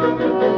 Música